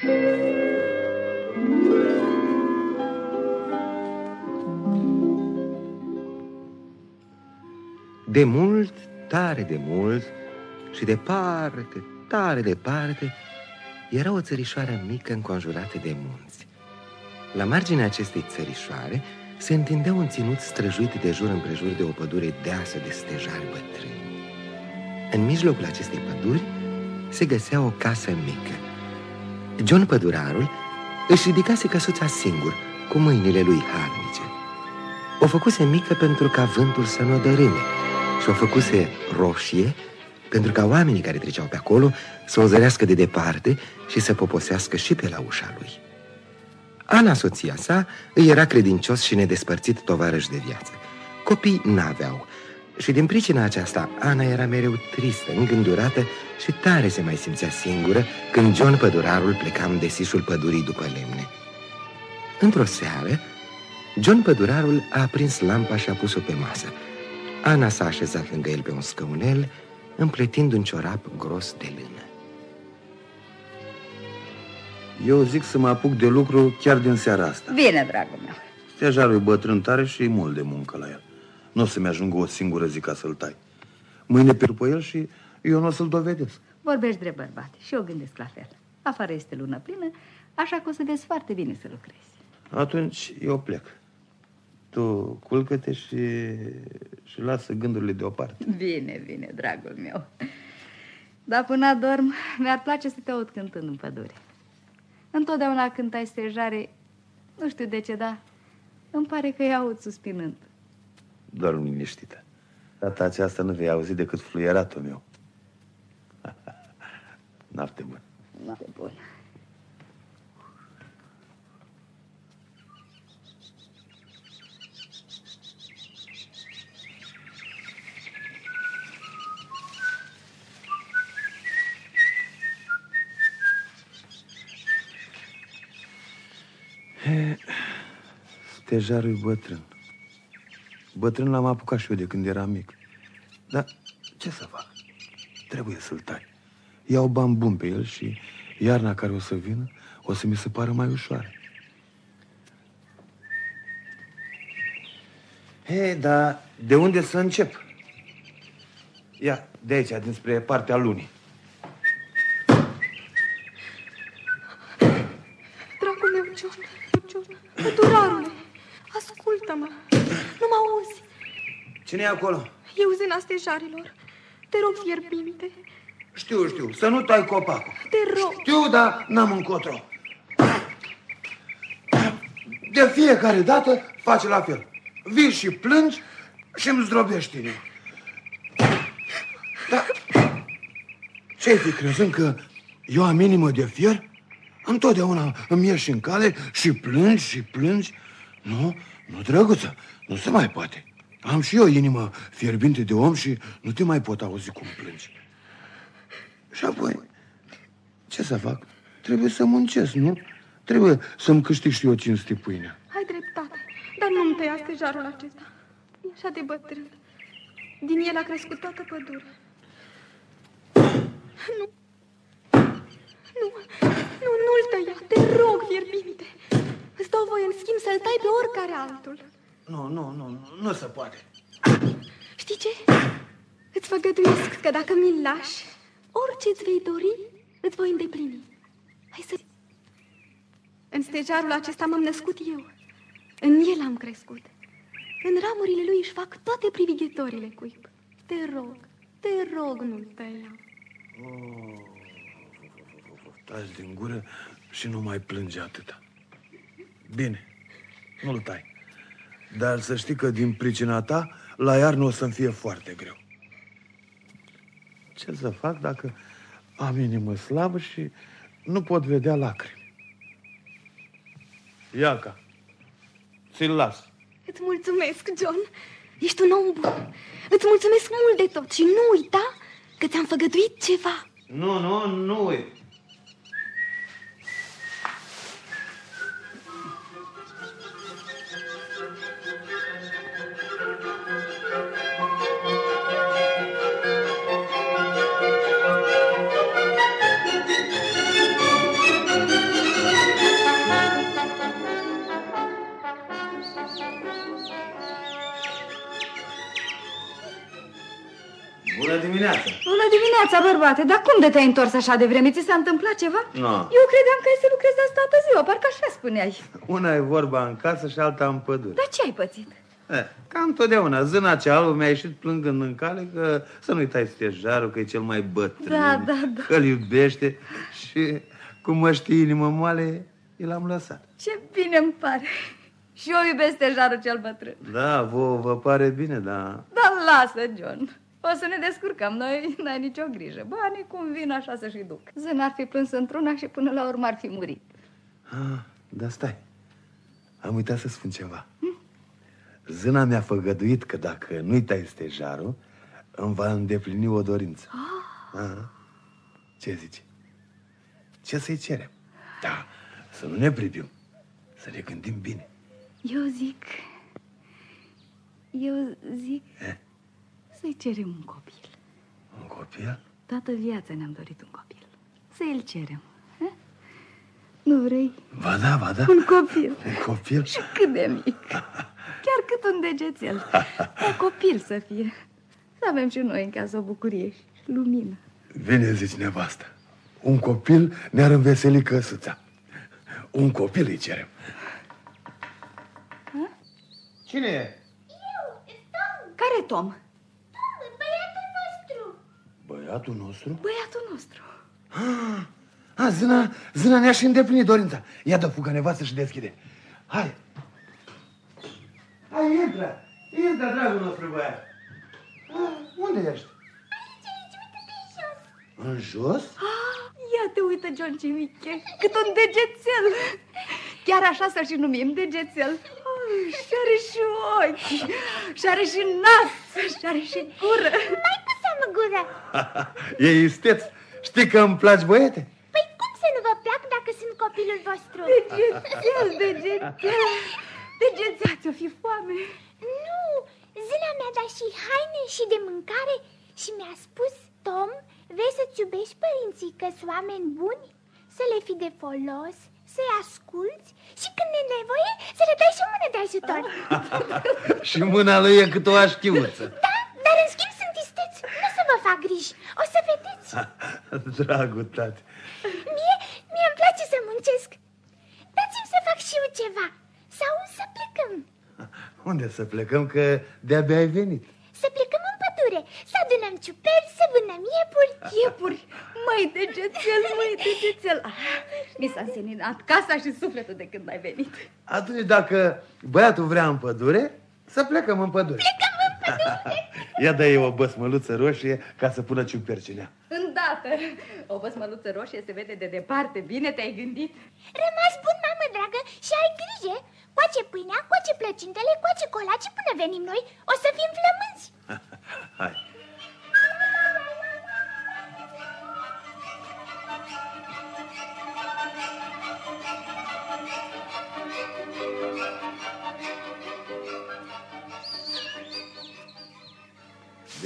De mult, tare de mult și departe, tare departe, era o țărișoară mică înconjurată de munți. La marginea acestei țărișoare se întindea un ținut străjuit de jur împrejur de o pădure deasă de stejari bătrâni. În mijlocul acestei păduri se găsea o casă mică. John Pădurarul își ridicase căsuța singur, cu mâinile lui harnice. O făcuse mică pentru ca vântul să nu o dărâme și o făcuse roșie pentru ca oamenii care treceau pe acolo să o zărească de departe și să poposească și pe la ușa lui. Ana, soția sa, îi era credincios și nedespărțit tovarăș de viață. Copii n-aveau și din pricina aceasta Ana era mereu tristă, îngândurată și tare se mai simțea singură când John Pădurarul pleca în desișul pădurii după lemne. Într-o seară, John Pădurarul a aprins lampa și a pus-o pe masă. Ana s-a așezat lângă el pe un scăunel, împletind un ciorap gros de lână. Eu zic să mă apuc de lucru chiar din seara asta. Bine, dragul meu. Stejarul e bătrân tare și e mult de muncă la el. Nu o să-mi ajungă o singură zi ca să-l tai. Mâine pe după el și eu nu o să-l dovedesc. Vorbești drept bărbat și eu gândesc la fel. Afară este lună plină, așa că o să vezi foarte bine să lucrezi. Atunci eu plec. Tu culcă-te și, și lasă gândurile deoparte. Bine, bine, dragul meu. Dar până adorm, mi-ar place să te aud cântând în pădure. Întotdeauna când ai stejare, nu știu de ce, dar îmi pare că îi aud suspinând. Doar liniștită. Data aceasta nu vei auzi decât fluieratul meu. Noapte bună. Noapte bună. Stejarul e bătrân. Bătrân l-am apucat și eu de când eram mic. Dar ce să fac? Trebuie să-l tai. Iau bani bun pe el și iarna care o să vină o să mi se pară mai ușoară. He, dar de unde să încep? Ia, de aici, dinspre partea lunii. Dragul meu, John, John, pădurarule, ascultă-mă, nu mă auzi. Cine e acolo? Eu zâna stejarilor. Te rog, fierbinte, Știu, știu, să nu tai copacul. te rog. Știu, dar n-am încotro. De fiecare dată face la fel. Vii și plângi și îmi zdrobești inima. Dar ce fi crezând că eu am inimă de fier? Întotdeauna îmi ieși în cale și plângi și plângi. Nu, nu, drăguță, nu se mai poate. Am și eu inimă fierbinte de om și nu te mai pot auzi cum plângi. Și apoi, ce să fac? Trebuie să muncesc, nu? Trebuie să-mi câștig și eu cinste pâinea. Ai dreptate, dar nu-mi tăia stejarul acesta. E așa de bătrân. Din el a crescut toată pădurea. Nu. Nu, nu, nu-l tăia. Te rog, fierbinte. Îți dau voie în schimb să-l tai pe oricare altul. Nu, nu, nu, nu, nu se poate. Știi ce? Îți făgăduiesc că dacă mi-l lași, orice îți vei dori, îți voi îndeplini. Hai să... În stejarul acesta m-am născut eu. În el am crescut. În ramurile lui își fac toate privighetorile cuib. Te rog, te rog, nu-l tăia. Taci din gură și nu mai plânge atâta. Bine, nu-l tai. Dar să știi că din pricina ta, la iarnă o să-mi fie foarte greu. Ce să fac dacă am inimă slabă și nu pot vedea lacrimi? Iaca, ți-l las. Îți mulțumesc, John. Ești un om bun. Îți mulțumesc mult de tot și nu uita că ți-am făgăduit ceva. Nu, nu, nu uit. Dimineața, bărbate, dar cum de te-ai întors așa de vreme? Ți s-a întâmplat ceva? Nu. Eu credeam că ai să lucrezi asta toată ziua, parcă așa spuneai. Una e vorba în casă și alta în pădure. Dar ce ai pățit? Eh, ca întotdeauna, zâna cea albă mi-a ieșit plângând în cale că să nu-i tai stejarul, că e cel mai bătrân, Da, da, da. că îl iubește și cum mă știi inimă moale, i l-am lăsat. Ce bine îmi pare. Și eu iubesc stejarul cel bătrân. Da, vă, vă pare bine, da. Dar lasă, John. O să ne descurcăm, noi n-ai nicio grijă. Banii cum vin așa să și duc. Zân ar fi plâns într-una și până la urmă ar fi murit. Ah, da stai, am uitat să spun ceva. Zâna mi-a făgăduit că dacă nu-i tai stejarul, îmi va îndeplini o dorință. Ah. Ce zici? Ce să-i cerem? Da, să nu ne privim, să ne gândim bine. Eu zic... Eu zic... Eh? Să-i cerem un copil. Un copil? Toată viața ne-am dorit un copil. Să îl cerem. eh? Nu vrei? Ba da, ba da. Un copil. Un copil? Și cât de mic. Chiar cât un degețel. Un copil să fie. Să avem și noi în casă o bucurie și lumină. Bine zici, nevastă. Un copil ne-ar înveseli căsuța. Un copil îi cerem. Cine e? Care Tom? Băiatul nostru! Băiatul nostru? Băiatul nostru. A, zâna, zâna ne-a și îndeplinit dorința. Ia dă fugă nevastă și deschide. Hai. Hai, intră. Intră, dragul nostru băiat. Ah, unde ești? În jos? Ah, ia te uită, John Cimiche, cât un degețel. Chiar așa să-l și numim, degețel. Ai, Și are și ochi, și are și nas, și are și gură. Mai cu seamă gură! e isteț. Știi că îmi placi băiete? Păi cum să nu vă plac dacă sunt copilul vostru? Degețel, degețel. Degețel, ți-o fi foame. Nu, zâna mi-a dat și haine și de mâncare și mi-a spus, Tom, vrei să-ți iubești părinții că sunt oameni buni? Să le fi de folos, să-i asculți și când e nevoie să le dai și o mână de ajutor. și mâna lui e cât o așchiuță. Da, dar în schimb vă fac griji, o să vedeți. Dragul tati. Mie, mie îmi place să muncesc. Dați-mi să fac și eu ceva sau să plecăm. Unde să plecăm că de-abia ai venit? Să plecăm în pădure, să adunăm ciuperci, să vânăm iepuri. Iepuri, măi, degețel, măi, degețel. Ah, mi s-a înseninat casa și sufletul de când ai venit. Atunci dacă băiatul vrea în pădure, să plecăm în pădure. Plecăm în pădure! Ia dă o băsmăluță roșie ca să pună ciuperci în ea. Îndată, o băsmăluță roșie se vede de departe. Bine te-ai gândit? Rămas bun, mamă dragă, și ai grijă. Coace pâinea, coace plăcintele, coace colaci până venim noi. O să fim flămânzi. Hai.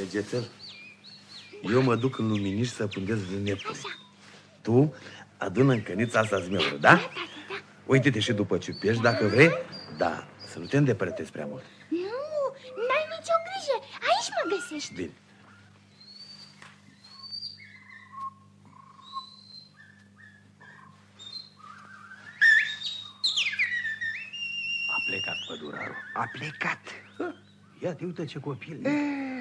Degețel, eu mă duc în luminiș să pândez vânepuri. Tu adună în cănița asta zmeură, da? Uite-te și după ciupești dacă vrei, da, să nu te îndepărtezi prea mult. Nu, n-ai nicio grijă. Aici mă găsești. Bine. A plecat pădurarul. A plecat. Ia te uite ce copil. E...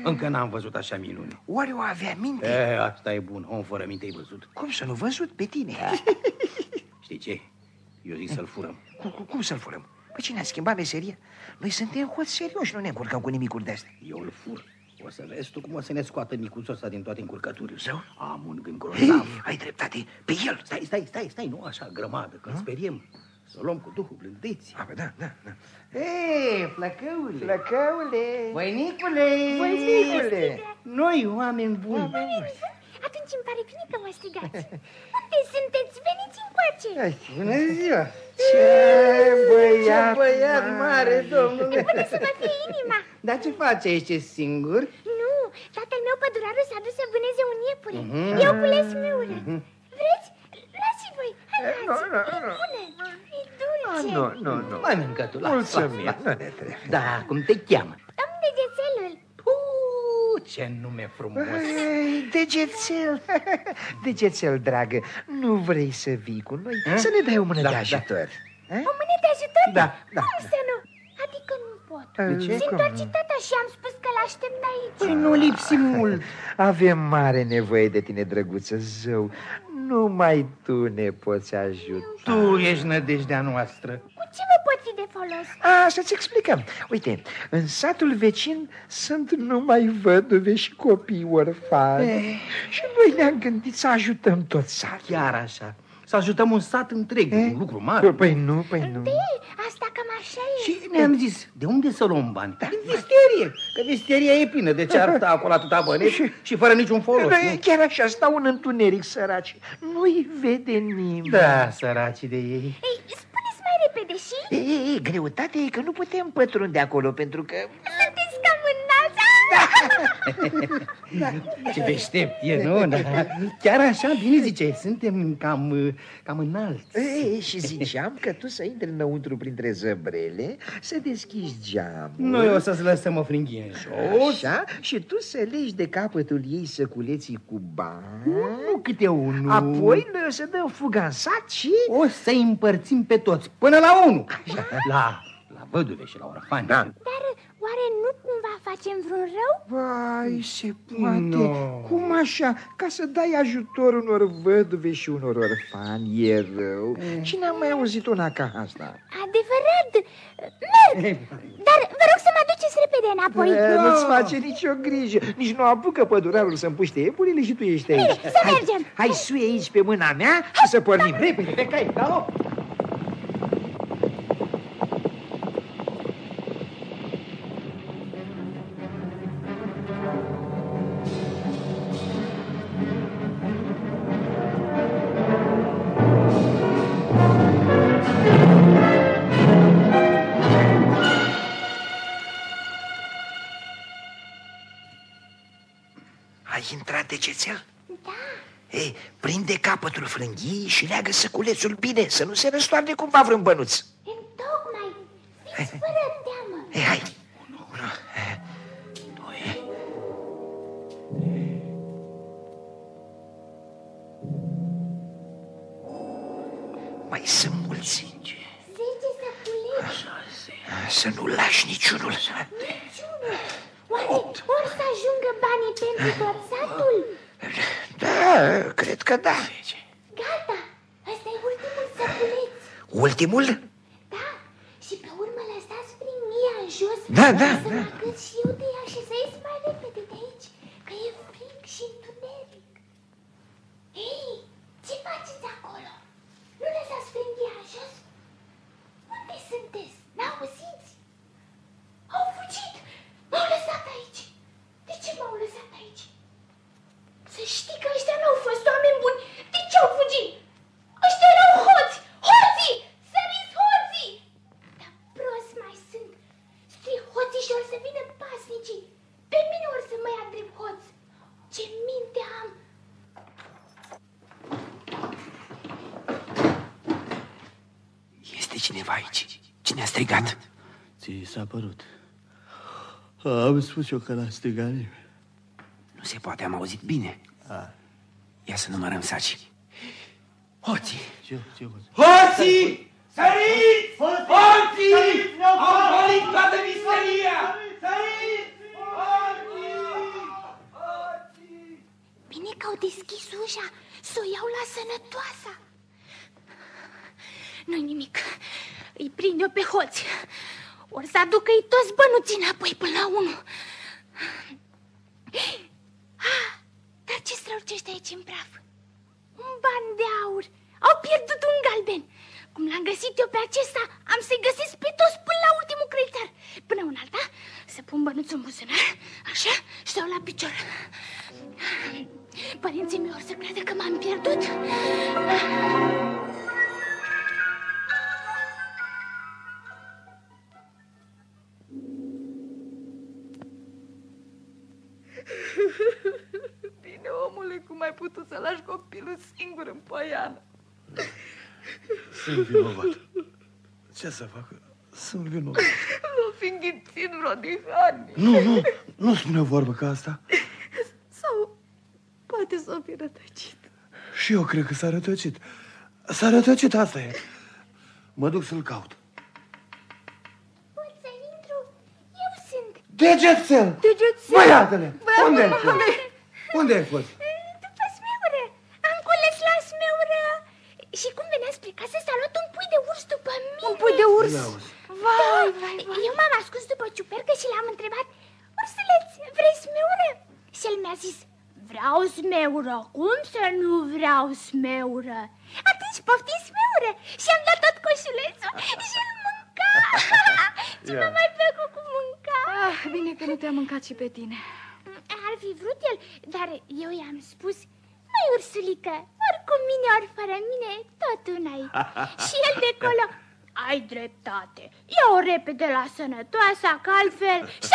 Încă n-am văzut așa minuni. Oare o avea minte? E, asta e bun. Om fără minte ai văzut. Cum să nu văzut pe tine? Știi ce? Eu zic să-l furăm. Cum, cum, cum să-l furăm? Păi cine a schimbat meseria? Noi suntem hoți serioși, nu ne încurcăm cu nimicuri de astea. Eu îl fur. O să vezi tu cum o să ne scoată micuțul ăsta din toate încurcăturile. Zău? Am un gând Hei, grozav. ai dreptate, pe el. Stai, stai, stai, stai, nu așa grămadă, că speriem. Să o luăm cu duhul blândeții. A, da, da, da. Ei, flăcăule! Flăcăule! Voinicule! Voinicule! Noi, oameni buni! Atunci îmi pare bine că mă strigați. Unde sunteți? Veniți încoace. Ai, bună ziua! Ce băiat, Ce băiat mare, domnule! Până să mă fie inima. Dar ce faci aici e singur? Nu, tatăl meu pădurarul s-a dus să vâneze un iepure. Eu cules miură. Vreți? Luați voi. Hai, Eh, nu, luați. nu, nu. E bună. E dulce. Nu, nu, nu. Mai mâncă tu, lasă, Mulțumim, lasă, nu ne trebuie. Da, cum te cheamă? Am degețelul. Puh, Ce nume frumos! Ei, Degețel, degețel, dragă, nu vrei să vii cu noi? Ha? Să ne dai o mână Da, de da. ajutor. Ha? O mână de ajutor? Da, da. Cum să nu? Adică nu pot. De ce? Se întoarce tata și am spus că l-aștept aici. Păi nu lipsi mult. Avem mare nevoie de tine, drăguță zău. Numai tu ne poți ajuta. Tu ești nădejdea noastră. Cu ce vă pot fi de folos? A, să-ți explicăm. Uite, în satul vecin sunt numai văduve și copii orfani. Și noi ne-am gândit să ajutăm tot satul. Chiar așa. Să ajutăm un sat întreg, Eh? un lucru mare. Păi nu, păi nu. Ei, asta cam așa e. Și ne-am zis, de unde să luăm bani? Din visterie, că visteria e plină, de ce ar sta acolo atâta bani și, și fără niciun folos, Noi nu? chiar așa stau în întuneric săraci. Nu-i vede nimeni. Da, săracii de ei. Ei, spuneți mai repede și... E, e, e, greutatea e că nu putem pătrunde acolo pentru că... Sunteți cam înalți. Ce deștept e, nu? Da. Chiar așa, bine zice, suntem cam, uh, cam înalți. E, și ziceam că tu să intri înăuntru printre zăbrele, să deschizi geamul. Noi o să-ți lăsăm o fringhie în jos. Așa, și tu să legi de capătul ei săculeții cu bani. Nu câte unul. Apoi noi o să dăm fuga în sat și... O să-i împărțim pe toți, până la unul. La, la văduve și la orfani. Da. Dar oare nu cumva facem vreun rău? Vai, se poate. No. Cum așa? Ca să dai ajutor unor văduve și unor orfani e rău. Cine a mai auzit una ca asta? Adevărat. Merg. Dar vă rog să mă aduceți repede înapoi. E, Nu-ți face nicio grijă. Nici nu apucă pădurarul să împuște epulele și tu ești aici. Să mergem. Hai, sui aici pe mâna mea și să pornim repede pe cai. Da? De cețel? Da. Ei, prinde capătul frânghiei și leagă săculețul bine, să nu se răstoarne cumva vreun bănuț. Pentru tot satul? Da, cred că da. Gata. Ăsta e ultimul săculeț. Ultimul? Da. Și pe urmă lăsați prin mia în jos. Da, da, Să da. mă agăț și eu de ea și să ies mai repede de aici. Că e frig și întuneric. Ei, ce faceți acolo? Nu lăsați frânghia în jos? Unde sunteți? N-auziți? Au fugit! M-au lăsat aici! De ce m-au lăsat aici? Să știi că ăștia n-au fost oameni buni! De ce au fugit? Ăștia erau hoți! Hoții! Săriți hoții! Dar prost mai sunt! Scrie hoții și or să vină pasnicii! Pe mine or să mă ia drept hoț! Ce minte am! Este cineva aici. Cine a strigat? Ți s-a părut. Am spus eu că n-a strigat nimeni. Nu se poate, am auzit bine. Ia să numărăm saci. Hoții! Ce, ce hoți? Hoții! Săriți! Hoții! Au golit toată miseria! Săriți! Bine că au deschis ușa să o iau la sănătoasa. Nu-i nimic. Îi prind eu pe hoți. Or să aducă-i toți bănuții înapoi până la unul. Ah, dar ce strălucește aici în praf? Un ban de aur. Au pierdut un galben. Cum l-am găsit eu pe acesta, am să-i găsesc pe toți până la ultimul creditar. Până un alta, să pun bănuțul în buzunar, așa, și stau la picior. Părinții mei or să creadă că m-am pierdut. Bine, singur în poiană? Sunt vinovat. Ce să fac? Sunt vinovat. Nu fi înghițit vreo dihanie. Nu, nu, nu spune o vorbă ca asta. Poate s-o fi rătăcit. Și eu cred că s-a rătăcit. S-a rătăcit, asta e. Mă duc să-l caut. Pot să intru? Eu sunt. Degețel! Degețel! Băiatele! Băiatul Unde ai fost? mamei! Unde ai fost? După smeură. Am cules la smeură. Și cum venea spre casă, s-a luat un pui de urs după mine. Un pui de urs? Ia uzi. Vai, vai, vai. Eu m-am ascuns după ciupercă și l-am întrebat Ursuleț, vrei smeură? Și el mi-a zis Vreau smeură, cum să nu vreau smeură? Atunci poftim smeură Și am dat tot coșulețul și îl mânca Ce m-a mai plăcut cu mânca Ah, bine că nu te-a mâncat și pe tine. Ar fi vrut el, dar eu i-am spus Măi, ursulică, ori cu mine, ori fără mine, tot una Și el de acolo ai dreptate, ia-o repede la sănătoasa, că altfel și-au fugit Ai,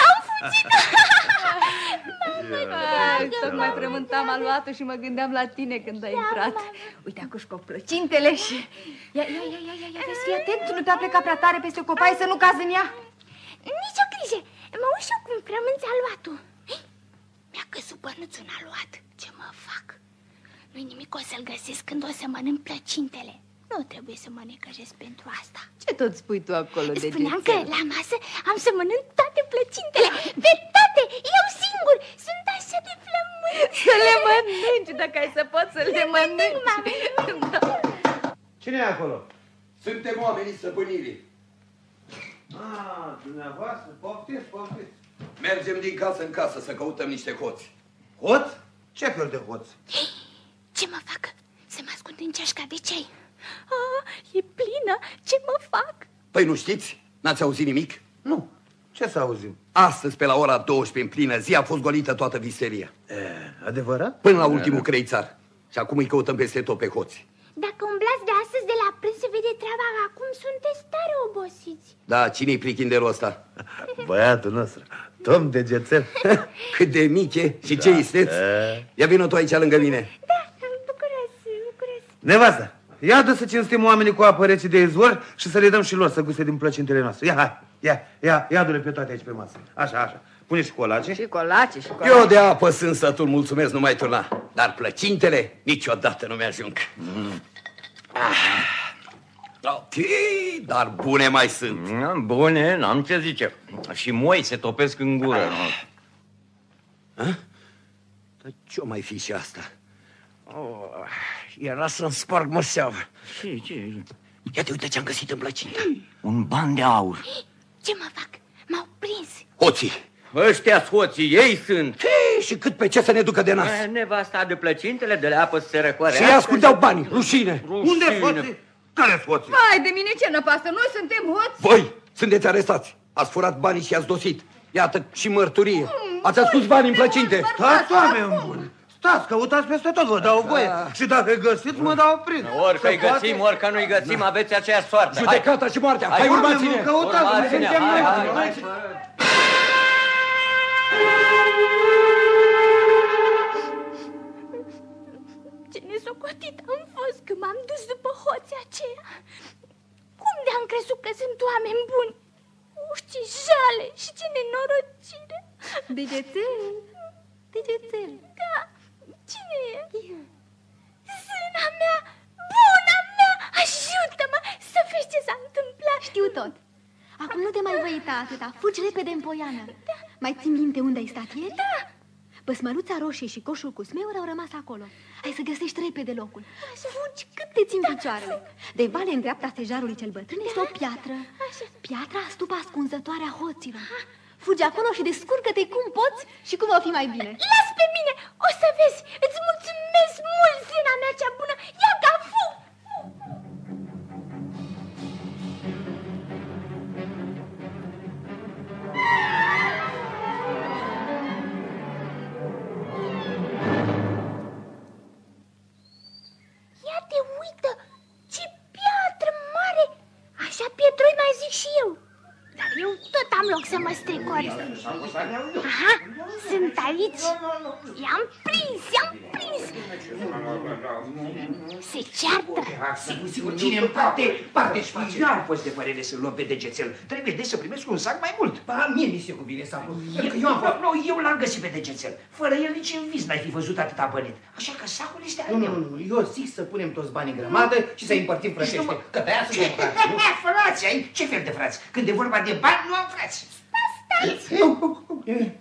tocmai frământam aluatul și mă gândeam la tine când ai intrat. Uite, acum cu plăcintele și... Ia, ia, ia, ia, ia, ia, vezi, fii atent, nu te-a plecat prea tare peste copai să nu cazi în ea. Nici o grijă, mă uit și eu cum frămânți aluatul Hei, Mi-a căzut bănuțul în aluat, ce mă fac? Nu-i nimic, o să-l găsesc când o să mănânc plăcintele Nu trebuie să mă necăjesc pentru asta Ce tot spui tu acolo, de Spuneam că la masă am să mănânc toate plăcintele Pe toate, eu singur Sunt așa de flământ Să le mănânci, dacă ai să poți să le mănânci. Da. Cine e acolo? Suntem oamenii stăpânirii. Ah, dumneavoastră, poftiți, poftiți. Mergem din casă în casă să căutăm niște hoți. Hoț? Ce fel de hoț? Ce mă fac? Să mă ascund în ceașca de ceai ah, E plină, ce mă fac? Păi nu știți? N-ați auzit nimic? Nu. Ce să auzim? Astăzi, pe la ora 12 în plină zi, a fost golită toată visteria. E, adevărat? Până la ultimul creițar. Și acum îi căutăm peste tot pe hoți. Dacă umblați de astăzi de la prânz se vede treaba Acum sunteți tare obosiți Da, cine-i prichinderul ăsta? Băiatul nostru, Tom Degețel. Cât de mic e și ce isteț? Ia vină tu aici lângă mine. Da, bucuros, bucuros Nevastă, ia dă să cinstim oamenii cu apă rece de izvor și să le dăm și lor să guste din plăcintele noastre. Ia, hai, ia, ia, ia du-le pe toate aici pe masă. Așa, așa. Pune și colace. Și colace, și colace. Eu de apă sunt sătul, mulțumesc, nu mai turna. Dar plăcintele niciodată nu mi-ajung. Mm. Ah. Ok, dar bune mai sunt. Mm, Bune, n-am ce zice. Și moi se topesc în gură. Ah. Dar ce-o mai fi și asta? Oh, era să-mi sparg măseava. Ce, ce? Ia te uite ce-am găsit în plăcintă. Un ban de aur. Ce mă fac? M-au prins Hoții. Ăștia hoții, ei sunt. Hei, și cât pe ce să ne ducă de nas? Eh, Nevasta de plăcintele, de la apă să se răcoare. Și ei ascundeau bani, rușine. Unde hoții? Care hoții? Hai de mine ce năpastă, noi suntem hoți. Voi sunteți arestați. Ați furat banii și ați dosit. Iată și mărturie. Ați ascuns bani în plăcinte. Stați, oameni buni. Stați, căutați peste tot, vă dau voie. Și dacă îi găsiți, mă dau prin. Ori că-i Se poate? găsim, ori că nu-i găsim, aveți aceeași soartă. Hai, Judecata și moartea. Hai, Hai, urmați-ne. Oameni buni, Căutați, noi urmați-ne, suntem hai, hai, noi. hai. Ce nesocotit am fost când m-am dus după hoții aceia Cum de-am crezut că sunt oameni buni? Uf, ce jale și ce nenorocire Degețel, degețel. Da, cine e? Zâna mea, buna mea, ajută-mă să vezi ce s-a întâmplat Știu tot. Acum nu te mai voi uita atâta. Fugi repede în poiană. Mai ții minte unde ai stat ieri? Da. Păsmăruța roșie și coșul cu smeuri au rămas acolo. Hai să găsești repede locul. Fugi cât te țin picioarele. De vale în dreapta stejarului cel bătrân este o piatră. Piatra stupa ascunzătoare a hoților. Fugi acolo și descurcă-te cum poți și cum va fi mai bine. Las pe mine, o să vezi, îți mulțumesc mult, zâna mea cea bună Sigur, sigur, cine în parte, parte și face. N-am fost de părere să luăm pe degețel. Trebuie de să primesc un sac mai mult. Ba, mie mi se cuvine sacul. Pentru că eu Eu, am fost... nu, eu l-am găsit pe degețel. Fără el nici în vis n-ai fi văzut atâta bănet. Așa că sacul este al Nu, meu. nu, nu, eu zic să punem toți banii în grămadă și să împărțim frățește. Că pe aia suntem frați, nu? frați, ai? Ce fel de frați? Când e vorba de bani, nu am frați. Stați!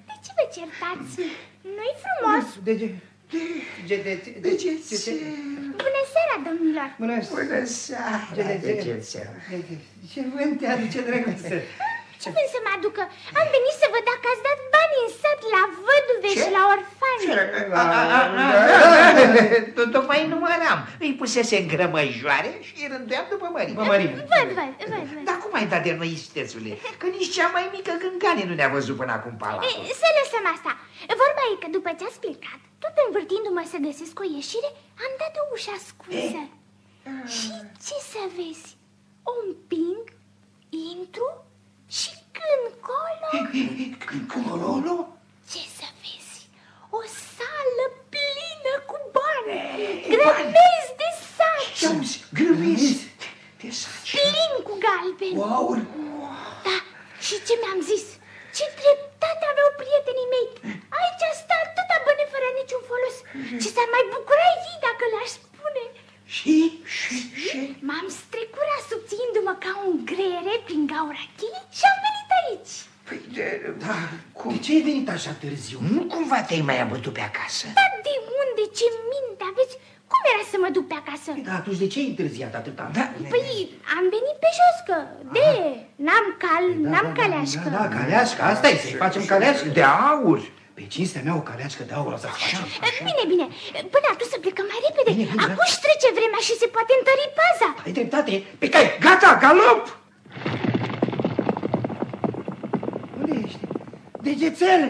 De ce vă certați? Nu-i frumos? De ce? De, de, de, de ce? De ce? Bună seara, domnilor! Bună Bună seara, De, de, de, degețel. de, de, Ce vânt te aduce, drăguță? Ce vând să mă aducă? Am venit să văd dacă ați dat bani în sat la văduve și la orfani. Tocmai număram. Îi pusese în grămăjoare și îi rânduiam după mărime. Mă mărime. Văd, văd, văd, văd. Dar cum ai dat de noi, istețule? Că nici cea mai mică gângane nu ne-a văzut până acum palatul. E, Să lăsăm asta. Vorba e că după ce ați plecat, tot învârtindu-mă să găsesc o ieșire, am dat o ușă ascunsă. Și ce să vezi? O împing, intru și când colo... Încolo? Ce să vezi? O sală plină cu bani, grămezi de saci, Ce auzi? Grămezi de saci. plin cu galbeni. Wow! Da, și ce mi-am zis? Ce dreptate aveau prietenii mei! Aici sta atâta bani fără niciun folos. Ce s-ar mai bucura ei dacă le-aș spune. Și? Și? Și? M-am strecurat subțiindu-mă ca un greiere prin gaura cheii și am venit aici. Păi, de, Da, cum? De ce ai venit așa târziu? nu cumva te-ai mai abătut pe acasă? Dar de unde, ce minte aveți? Cum era să mă duc pe acasă? Da, atunci de ce ai întârziat atâta? Da, Păi, am venit pe jos, că de, n-am cal, n-am caleașcă. Da, da, caleașcă, asta e, să-i facem caleașcă. de aur. Pe cinstea mea o caleașcă de aur o să facem. Bine, bine, până atunci să plecăm mai repede. Bine, bine, Acum își trece vremea și se poate întări paza. Ai dreptate. Pe cai, gata, galop! Unde ești? Degețel!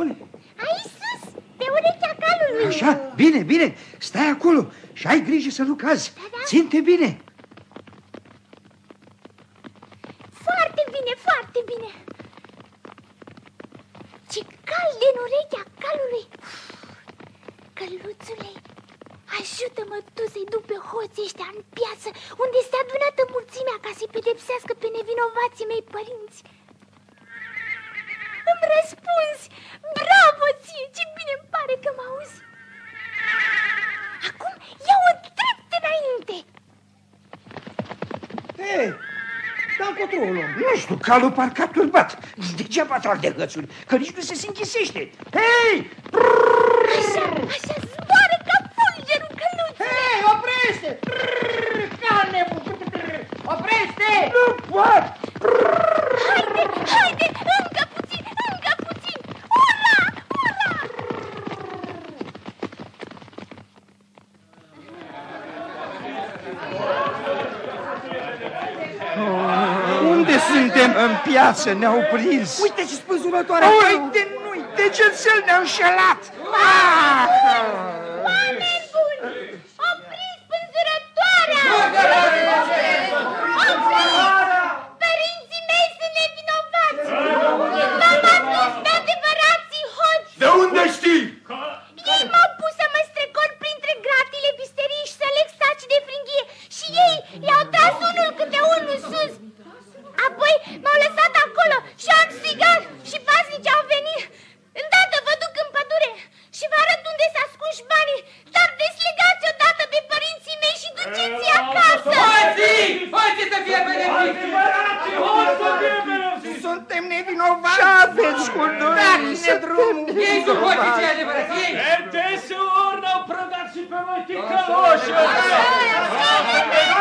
Unde? Aici sus, pe urechea calului. Așa, bine, bine, stai acolo și ai grijă să nu cazi. Da, da. Ținte bine. Foarte bine, foarte bine. Ce cald în urechea calului. Căluțule, ajută-mă tu să-i duc pe hoții ăștia în piață, unde este adunată mulțimea ca să-i pedepsească pe nevinovații mei părinți. Îmi răspunzi! Bravo ție! Ce bine îmi pare că mă auzi! Acum ia-o drept înainte! Hei, dar încotro o luăm. Nu știu, calul parcă a turbat. Degeaba trag de hățuri, că nici nu se închisește. Hei! Așa, așa, zboară ca fulgerul căluțule! Hei, oprește! Ca nebun! Oprește! Nu pot! Haide, haide, încă puțin, încă suntem? În piață, ne-au prins. Uite ce spânzurătoare! Uite, nu-i degețel, ne-au înșelat. Ah! Oameni buni, opriți spânzurătoarea! Opriți! Părinții mei sunt nevinovați! V-am adus pe adevărații hoți! De unde știi? Ei m-au pus să mă strecor printre gratile visteriei și să leg saci de fringhie și ei i-au tras unul câte unul sus. Apoi m-au lăsat acolo și am strigat și pasnici au venit. Îndată vă duc în pădure și vă arăt unde s-a ascuns banii, dar deslegați odată pe părinții mei și duceți-i acasă. Hoții! Hoții să fie benefici! Suntem nevinovați. Ce aveți cu noi? Dați-ne drumul! Ei sunt hoții cei adevărați! Ei! Ori ne-au prădat și pe noi ticăloși!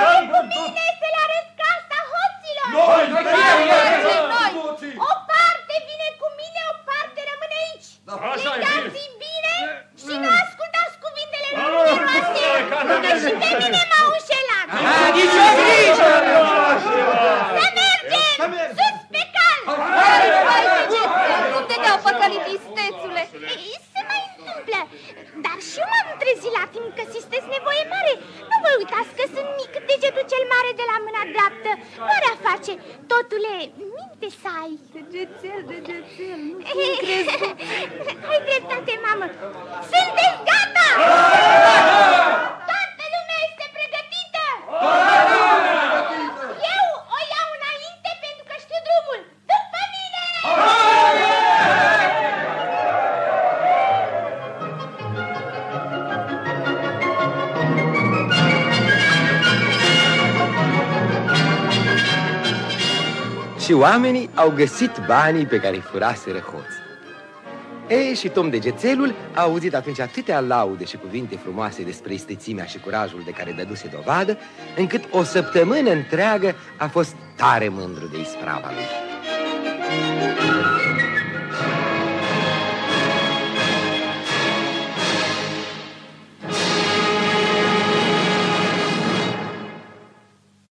Veni cu mine să le arăt casa hoților. Noi, noi, Noi. Și oamenii au găsit banii pe care îi furaseră hoții. Ei, și Tom Degețelul a auzit atunci atâtea laude și cuvinte frumoase despre istețimea și curajul de care dăduse dovadă, încât o săptămână întreagă a fost tare mândru de isprava lui.